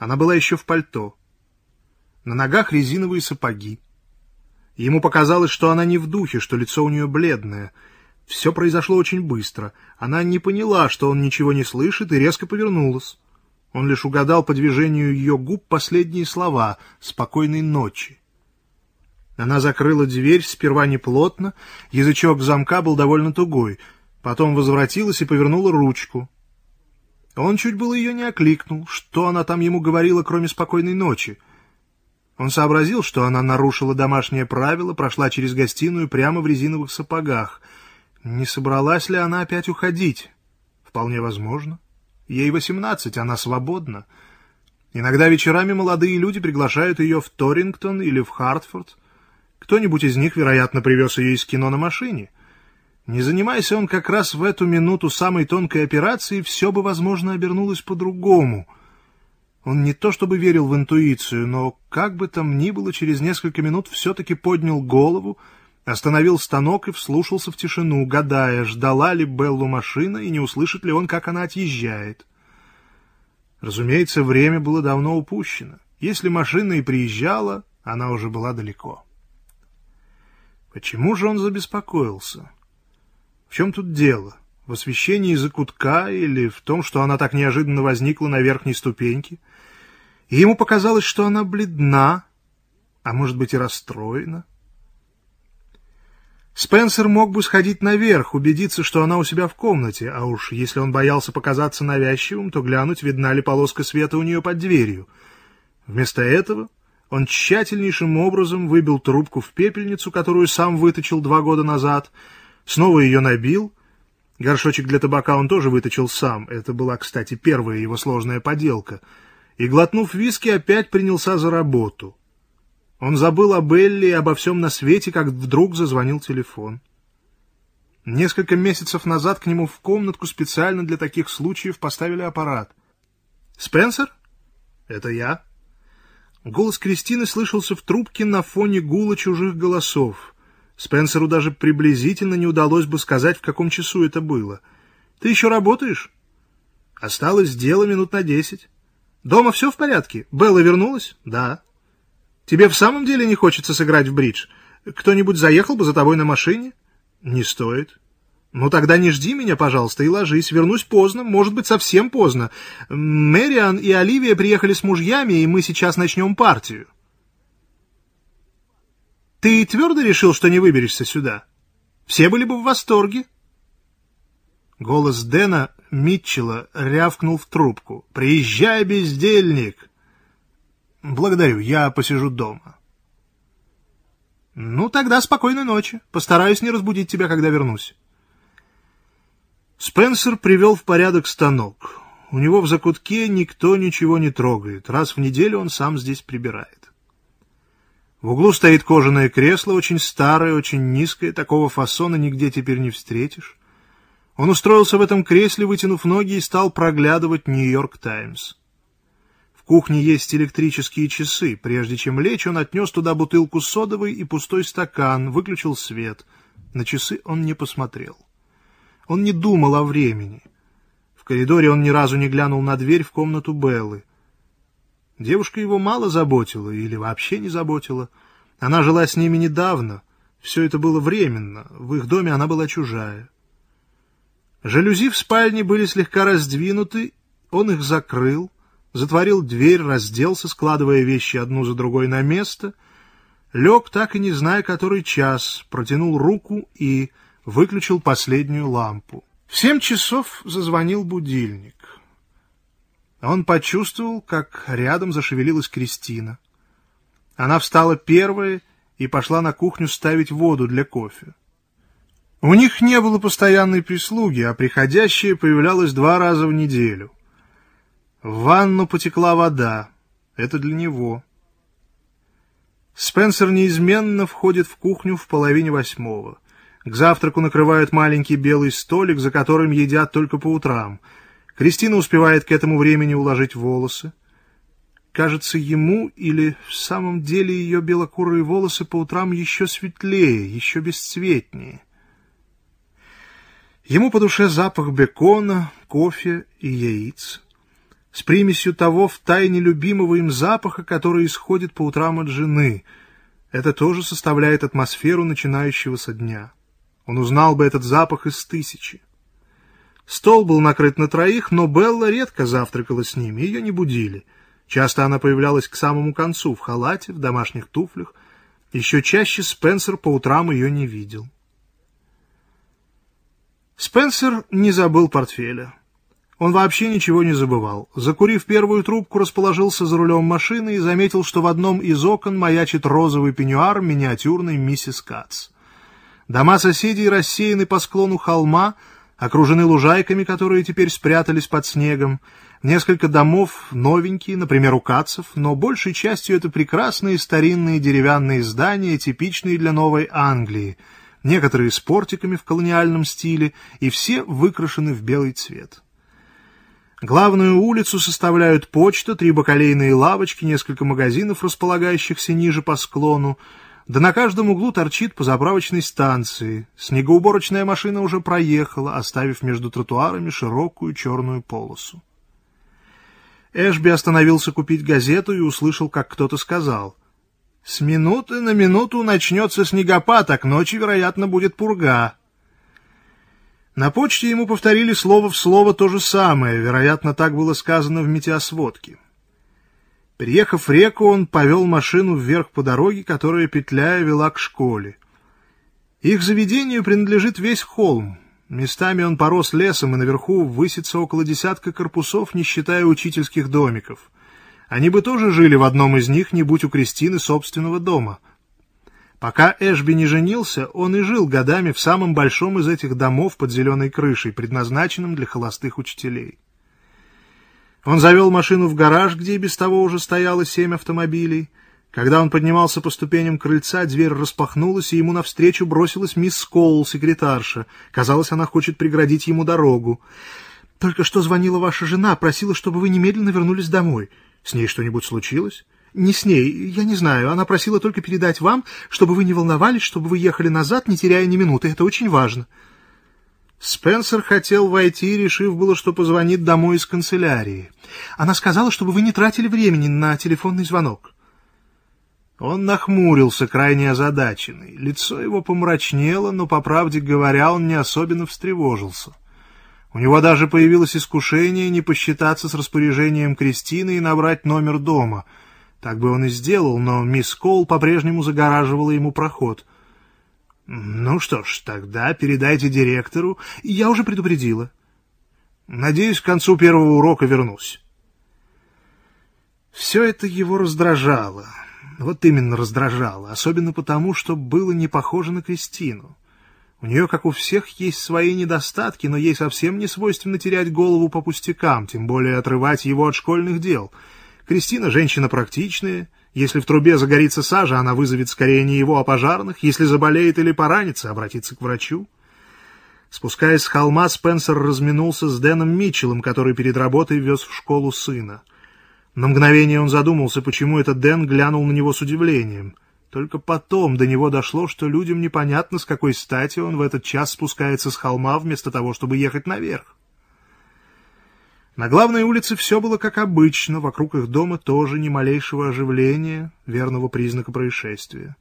Она была еще в пальто. На ногах резиновые сапоги. Ему показалось, что она не в духе, что лицо у нее бледное. Все произошло очень быстро. Она не поняла, что он ничего не слышит, и резко повернулась. Он лишь угадал по движению ее губ последние слова «спокойной ночи». Она закрыла дверь, сперва неплотно, язычок замка был довольно тугой, потом возвратилась и повернула ручку. Он чуть было ее не окликнул, что она там ему говорила, кроме спокойной ночи. Он сообразил, что она нарушила домашнее правило, прошла через гостиную прямо в резиновых сапогах. Не собралась ли она опять уходить? Вполне возможно. Ей восемнадцать, она свободна. Иногда вечерами молодые люди приглашают ее в Торингтон или в Хартфорд. Кто-нибудь из них, вероятно, привез ее из кино на машине — не занимайся он как раз в эту минуту самой тонкой операции, все бы, возможно, обернулось по-другому. Он не то чтобы верил в интуицию, но, как бы там ни было, через несколько минут все-таки поднял голову, остановил станок и вслушался в тишину, гадая, ждала ли Беллу машина и не услышит ли он, как она отъезжает. Разумеется, время было давно упущено. Если машина и приезжала, она уже была далеко. Почему же он забеспокоился? В чем тут дело? В освещении закутка или в том, что она так неожиданно возникла на верхней ступеньке? И ему показалось, что она бледна, а может быть и расстроена. Спенсер мог бы сходить наверх, убедиться, что она у себя в комнате, а уж если он боялся показаться навязчивым, то глянуть, видна ли полоска света у нее под дверью. Вместо этого он тщательнейшим образом выбил трубку в пепельницу, которую сам выточил два года назад, снова ее набил. Горшочек для табака он тоже выточил сам, это была, кстати, первая его сложная поделка, и, глотнув виски, опять принялся за работу. Он забыл об Элли и обо всем на свете, как вдруг зазвонил телефон. Несколько месяцев назад к нему в комнатку специально для таких случаев поставили аппарат. «Спенсер?» «Это я». Голос Кристины слышался в трубке на фоне гула чужих голосов. Спенсеру даже приблизительно не удалось бы сказать, в каком часу это было. «Ты еще работаешь?» «Осталось дело минут на десять». «Дома все в порядке? Белла вернулась?» «Да». «Тебе в самом деле не хочется сыграть в бридж? Кто-нибудь заехал бы за тобой на машине?» «Не стоит». «Ну тогда не жди меня, пожалуйста, и ложись. Вернусь поздно, может быть, совсем поздно. Мэриан и Оливия приехали с мужьями, и мы сейчас начнем партию». Ты твердо решил, что не выберешься сюда? Все были бы в восторге. Голос Дэна Митчелла рявкнул в трубку. «Приезжай, бездельник!» «Благодарю, я посижу дома». «Ну, тогда спокойной ночи. Постараюсь не разбудить тебя, когда вернусь». Спенсер привел в порядок станок. У него в закутке никто ничего не трогает. Раз в неделю он сам здесь прибирает. В углу стоит кожаное кресло, очень старое, очень низкое, такого фасона нигде теперь не встретишь. Он устроился в этом кресле, вытянув ноги, и стал проглядывать «Нью-Йорк Таймс». В кухне есть электрические часы. Прежде чем лечь, он отнес туда бутылку содовой и пустой стакан, выключил свет. На часы он не посмотрел. Он не думал о времени. В коридоре он ни разу не глянул на дверь в комнату Беллы. Девушка его мало заботила или вообще не заботила. Она жила с ними недавно. Все это было временно. В их доме она была чужая. Жалюзи в спальне были слегка раздвинуты, он их закрыл, затворил дверь, разделся, складывая вещи одну за другой на место, лег, так и не зная, который час, протянул руку и выключил последнюю лампу. В семь часов зазвонил будильник. Он почувствовал, как рядом зашевелилась Кристина. Она встала первая и пошла на кухню ставить воду для кофе. У них не было постоянной прислуги, а приходящая появлялась два раза в неделю. В ванну потекла вода. Это для него. Спенсер неизменно входит в кухню в половине восьмого. К завтраку накрывают маленький белый столик, за которым едят только по утрам — Кристина успевает к этому времени уложить волосы. Кажется, ему или в самом деле ее белокурые волосы по утрам еще светлее, еще бесцветнее. Ему по душе запах бекона, кофе и яиц. с примесью того в тайне любимого им запаха, который исходит по утрам от жены. Это тоже составляет атмосферу начинающегося дня. Он узнал бы этот запах из тысячи. Стол был накрыт на троих, но Белла редко завтракала с ними, ее не будили. Часто она появлялась к самому концу, в халате, в домашних туфлях. Еще чаще Спенсер по утрам ее не видел. Спенсер не забыл портфеля. Он вообще ничего не забывал. Закурив первую трубку, расположился за рулем машины и заметил, что в одном из окон маячит розовый пеньюар миниатюрной миссис Кац. Дома соседей рассеяны по склону холма, окружены лужайками, которые теперь спрятались под снегом. Несколько домов новенькие, например, у Кацев, но большей частью это прекрасные старинные деревянные здания, типичные для Новой Англии — некоторые с портиками в колониальном стиле, и все выкрашены в белый цвет. Главную улицу составляют почта, три бакалейные лавочки, несколько магазинов, располагающихся ниже по склону, да на каждом углу торчит по заправочной станции. Снегоуборочная машина уже проехала, оставив между тротуарами широкую черную полосу. Эшби остановился купить газету и услышал, как кто-то сказал. С минуты на минуту начнется снегопад, а к ночи, вероятно, будет пурга. На почте ему повторили слово в слово то же самое, вероятно, так было сказано в метеосводке. Приехав в реку, он повел машину вверх по дороге, которая, петляя, вела к школе. Их заведению принадлежит весь холм. Местами он порос лесом, и наверху высится около десятка корпусов, не считая учительских домиков. Они бы тоже жили в одном из них, не будь у Кристины собственного дома. Пока Эшби не женился, он и жил годами в самом большом из этих домов под зеленой крышей, предназначенном для холостых учителей. Он завел машину в гараж, где и без того уже стояло семь автомобилей. Когда он поднимался по ступеням крыльца, дверь распахнулась, и ему навстречу бросилась мисс Скоул, секретарша. Казалось, она хочет преградить ему дорогу. «Только что звонила ваша жена, просила, чтобы вы немедленно вернулись домой». С ней что-нибудь случилось? Не с ней, я не знаю. Она просила только передать вам, чтобы вы не волновались, чтобы вы ехали назад, не теряя ни минуты. Это очень важно. Спенсер хотел войти, решив было, что позвонит домой из канцелярии. Она сказала, чтобы вы не тратили времени на телефонный звонок. Он нахмурился, крайне озадаченный. Лицо его помрачнело, но, по правде говоря, он не особенно встревожился. У него даже появилось искушение не посчитаться с распоряжением Кристины и набрать номер дома. Так бы он и сделал, но мисс Кол по-прежнему загораживала ему проход. «Ну что ж, тогда передайте директору. Я уже предупредила. Надеюсь, к концу первого урока вернусь». Все это его раздражало. Вот именно раздражало, особенно потому, что было не похоже на Кристину. У нее, как у всех, есть свои недостатки, но ей совсем не свойственно терять голову по пустякам, тем более отрывать его от школьных дел. Кристина — женщина практичная. Если в трубе загорится сажа, она вызовет скорее не его, а пожарных. Если заболеет или поранится, обратиться к врачу. Спускаясь с холма, Спенсер разминулся с Дэном Митчеллом, который перед работой вез в школу сына. На мгновение он задумался, почему этот Дэн глянул на него с удивлением — только потом до него дошло, что людям непонятно, с какой стати он в этот час спускается с холма вместо того, чтобы ехать наверх. На главной улице все было как обычно, вокруг их дома тоже ни малейшего оживления, верного признака происшествия.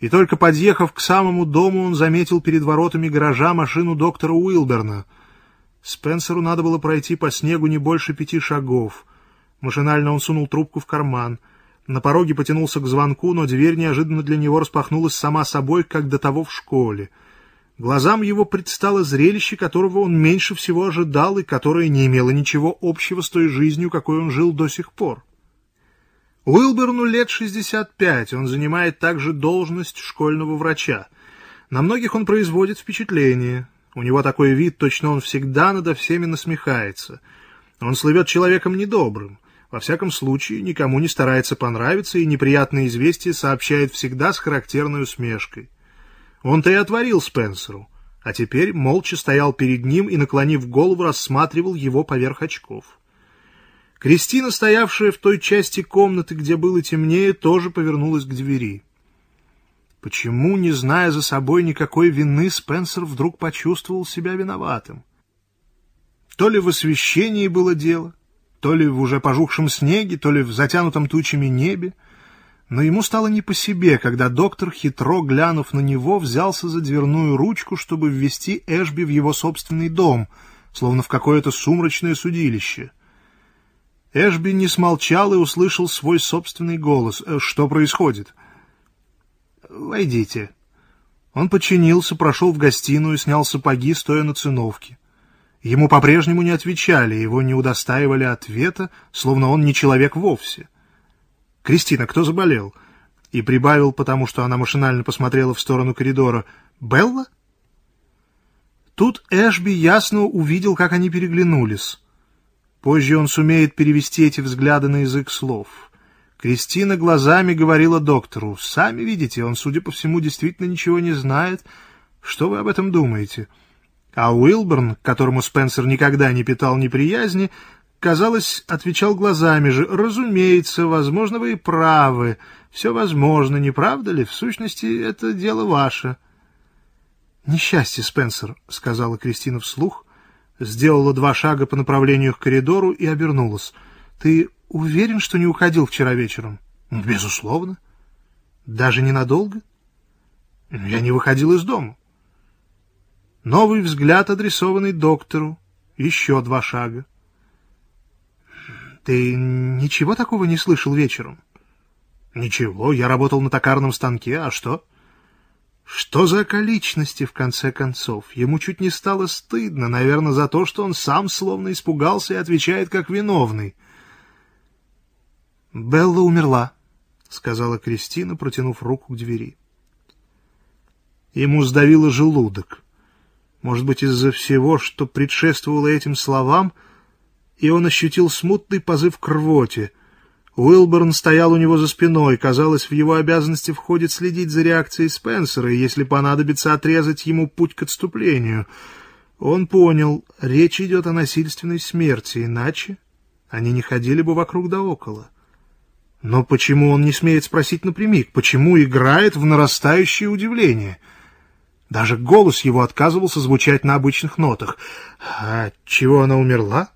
И только подъехав к самому дому, он заметил перед воротами гаража машину доктора Уилберна. Спенсеру надо было пройти по снегу не больше пяти шагов. Машинально он сунул трубку в карман — на пороге потянулся к звонку, но дверь неожиданно для него распахнулась сама собой, как до того в школе. Глазам его предстало зрелище, которого он меньше всего ожидал и которое не имело ничего общего с той жизнью, какой он жил до сих пор. Уилберну лет 65, он занимает также должность школьного врача. На многих он производит впечатление. У него такой вид, точно он всегда надо всеми насмехается. Он слывет человеком недобрым. Во всяком случае, никому не старается понравиться и неприятные известия сообщает всегда с характерной усмешкой. Он-то и отворил Спенсеру, а теперь молча стоял перед ним и, наклонив голову, рассматривал его поверх очков. Кристина, стоявшая в той части комнаты, где было темнее, тоже повернулась к двери. Почему, не зная за собой никакой вины, Спенсер вдруг почувствовал себя виноватым? То ли в освещении было дело, то ли в уже пожухшем снеге, то ли в затянутом тучами небе. Но ему стало не по себе, когда доктор, хитро глянув на него, взялся за дверную ручку, чтобы ввести Эшби в его собственный дом, словно в какое-то сумрачное судилище. Эшби не смолчал и услышал свой собственный голос. «Э, «Что происходит?» «Войдите». Он подчинился, прошел в гостиную, снял сапоги, стоя на циновке. Ему по-прежнему не отвечали, его не удостаивали ответа, словно он не человек вовсе. «Кристина, кто заболел?» И прибавил, потому что она машинально посмотрела в сторону коридора. «Белла?» Тут Эшби ясно увидел, как они переглянулись. Позже он сумеет перевести эти взгляды на язык слов. Кристина глазами говорила доктору. «Сами видите, он, судя по всему, действительно ничего не знает. Что вы об этом думаете?» А Уилберн, которому Спенсер никогда не питал неприязни, казалось, отвечал глазами же, «Разумеется, возможно, вы и правы. Все возможно, не правда ли? В сущности, это дело ваше». «Несчастье, Спенсер», — сказала Кристина вслух, сделала два шага по направлению к коридору и обернулась. «Ты уверен, что не уходил вчера вечером?» «Безусловно». «Даже ненадолго?» «Я не выходил из дома». Новый взгляд, адресованный доктору. Еще два шага. Ты ничего такого не слышал вечером? Ничего, я работал на токарном станке, а что? Что за околичности, в конце концов? Ему чуть не стало стыдно, наверное, за то, что он сам словно испугался и отвечает как виновный. «Белла умерла», — сказала Кристина, протянув руку к двери. Ему сдавило желудок. Может быть, из-за всего, что предшествовало этим словам — и он ощутил смутный позыв к рвоте. Уилборн стоял у него за спиной, казалось, в его обязанности входит следить за реакцией Спенсера, и если понадобится отрезать ему путь к отступлению. Он понял, речь идет о насильственной смерти, иначе они не ходили бы вокруг да около. Но почему он не смеет спросить напрямик? Почему играет в нарастающее удивление? Даже голос его отказывался звучать на обычных нотах. А чего она умерла?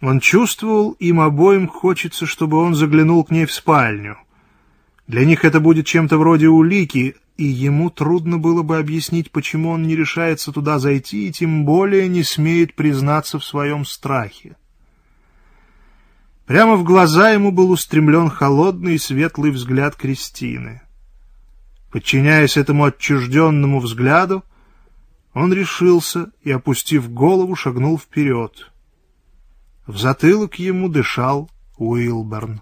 Он чувствовал, им обоим хочется, чтобы он заглянул к ней в спальню. Для них это будет чем-то вроде улики, и ему трудно было бы объяснить, почему он не решается туда зайти и тем более не смеет признаться в своем страхе. Прямо в глаза ему был устремлен холодный и светлый взгляд Кристины. Подчиняясь этому отчужденному взгляду, он решился и, опустив голову, шагнул вперед. В затылок ему дышал Уилберн.